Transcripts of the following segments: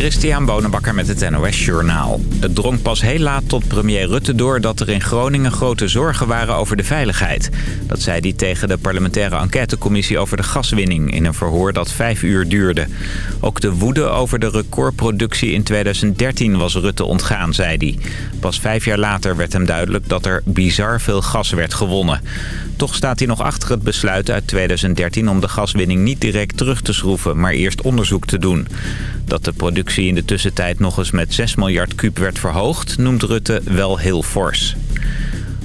Christian Bonenbakker met het NOS Journaal. Het drong pas heel laat tot premier Rutte door dat er in Groningen grote zorgen waren over de veiligheid. Dat zei hij tegen de parlementaire enquêtecommissie over de gaswinning in een verhoor dat vijf uur duurde. Ook de woede over de recordproductie in 2013 was Rutte ontgaan, zei hij. Pas vijf jaar later werd hem duidelijk dat er bizar veel gas werd gewonnen. Toch staat hij nog achter het besluit uit 2013 om de gaswinning niet direct terug te schroeven, maar eerst onderzoek te doen. Dat de productie in de tussentijd nog eens met 6 miljard kuub werd verhoogd, noemt Rutte wel heel fors.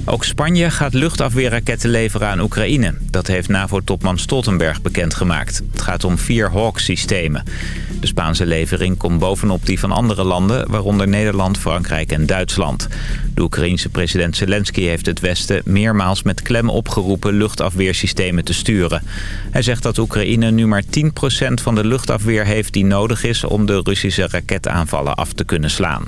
Ook Spanje gaat luchtafweerraketten leveren aan Oekraïne. Dat heeft NAVO-topman Stoltenberg bekendgemaakt. Het gaat om vier Hawk-systemen. De Spaanse levering komt bovenop die van andere landen... waaronder Nederland, Frankrijk en Duitsland. De Oekraïense president Zelensky heeft het Westen meermaals met klem opgeroepen... luchtafweersystemen te sturen. Hij zegt dat Oekraïne nu maar 10% van de luchtafweer heeft die nodig is... om de Russische raketaanvallen af te kunnen slaan.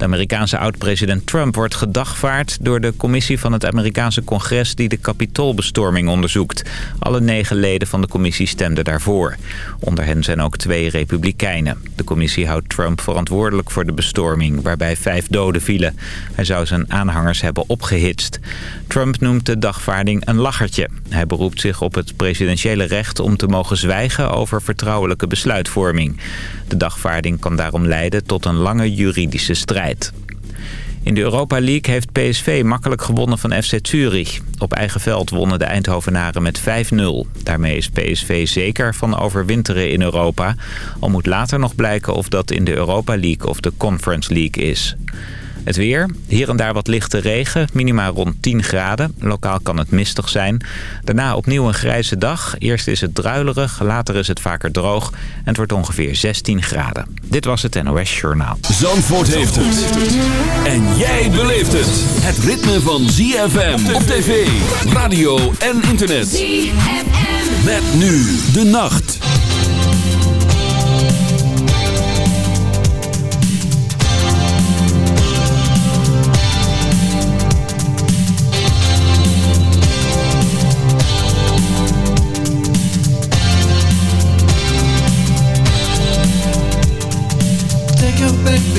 De Amerikaanse oud-president Trump wordt gedagvaard door de commissie van het Amerikaanse congres die de kapitoolbestorming onderzoekt. Alle negen leden van de commissie stemden daarvoor. Onder hen zijn ook twee republikeinen. De commissie houdt Trump verantwoordelijk voor de bestorming, waarbij vijf doden vielen. Hij zou zijn aanhangers hebben opgehitst. Trump noemt de dagvaarding een lachertje. Hij beroept zich op het presidentiële recht om te mogen zwijgen over vertrouwelijke besluitvorming. De dagvaarding kan daarom leiden tot een lange juridische strijd. In de Europa League heeft PSV makkelijk gewonnen van FC Zurich. Op eigen veld wonnen de Eindhovenaren met 5-0. Daarmee is PSV zeker van overwinteren in Europa. Al moet later nog blijken of dat in de Europa League of de Conference League is. Het weer. Hier en daar wat lichte regen. Minima rond 10 graden. Lokaal kan het mistig zijn. Daarna opnieuw een grijze dag. Eerst is het druilerig. Later is het vaker droog. En het wordt ongeveer 16 graden. Dit was het NOS Journaal. Zandvoort heeft het. En jij beleeft het. Het ritme van ZFM op tv, radio en internet. ZFM. Met nu de nacht.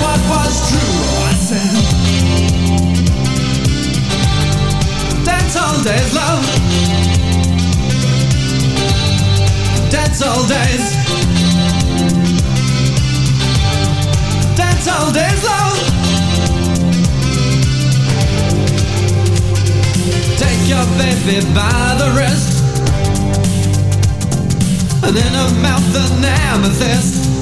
what was true. Dance hall days, love. Dance hall days. Dance hall days. Take your baby by the wrist, and in her mouth an amethyst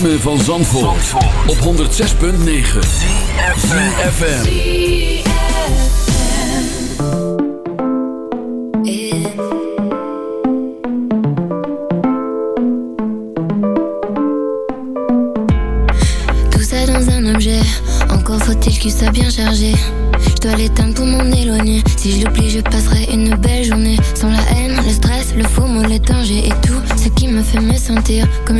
van Zandvoort, op 106.9 Tout ça dans un objet. Encore faut-il qu'il soit bien chargé. Je dois l'éteindre pour m'en éloigner. Si je l'oublie je passerai une belle journée. Sans la haine, le stress, le faux mot, les dangers Et tout ce qui me fait me sentir. Comme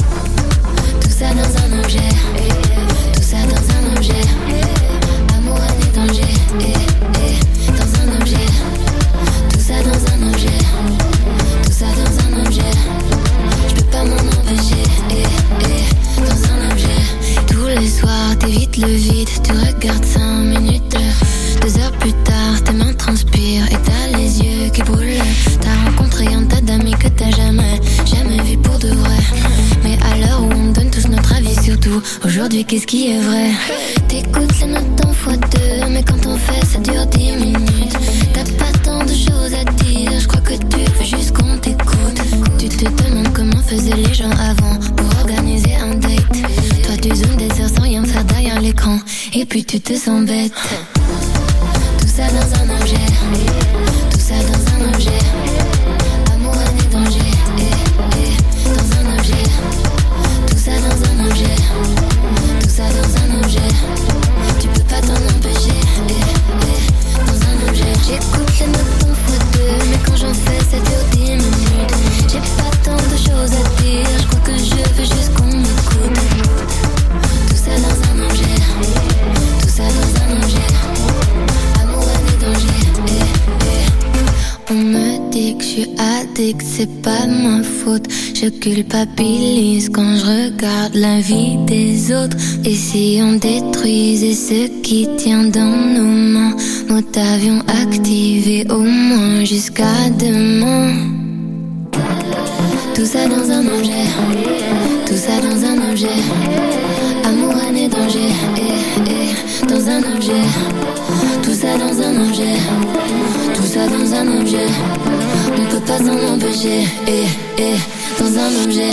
on Je culpabilise quand je regarde la vie des autres. Et si on détruisait ce qui tient dans nos mains, nous t'avions activé au moins jusqu'à demain. Tout ça dans un objet, tout ça dans un objet. Amour, année, danger, eh, eh, dans un objet. Tout ça dans un objet, tout ça dans un objet. On peut pas s'en empêcher. Eh, eh dans un objet.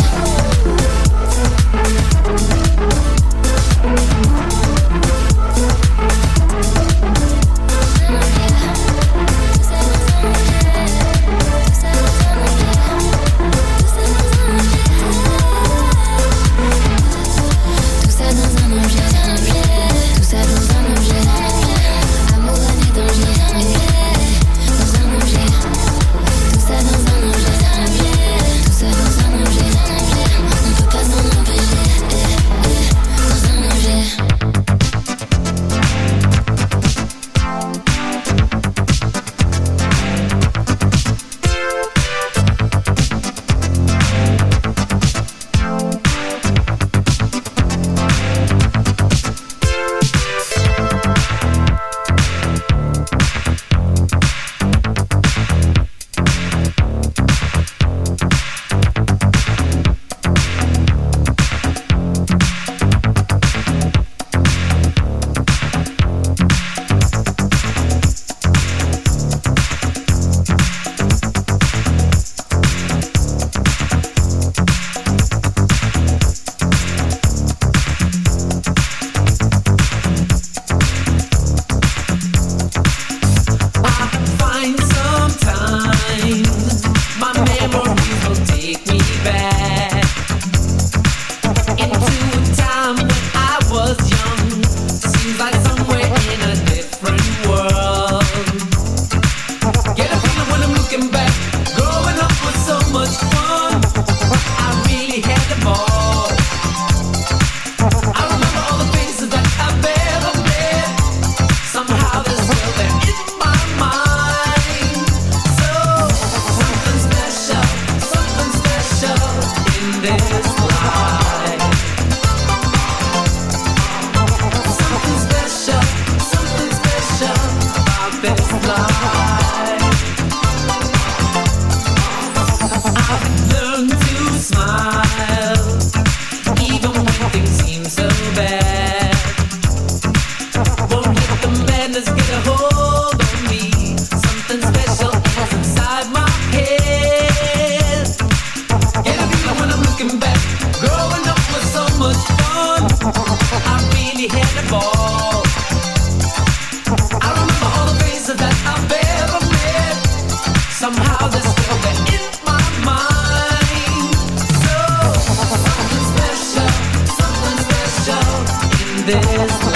This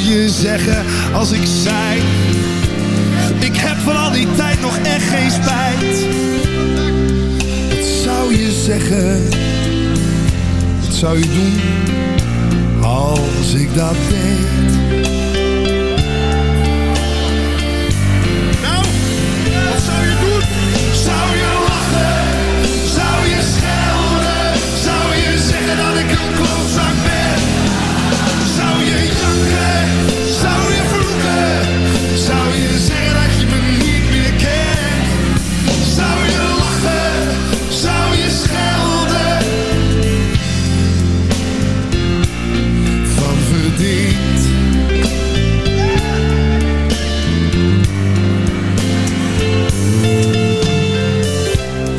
zou je zeggen als ik zei Ik heb van al die tijd nog echt geen spijt. Wat zou je zeggen? Wat zou je doen Als ik dat deed? Nou, wat zou je doen? Zou je lachen? Zou je schelden? Zou je zeggen dat ik een klootzak zou je vloeken? Zou je zeggen dat je me niet meer kent? Zou je lachen? Zou je schelden? Van verdriet.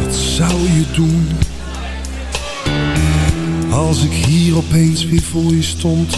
Wat zou je doen als ik hier opeens weer voor je stond?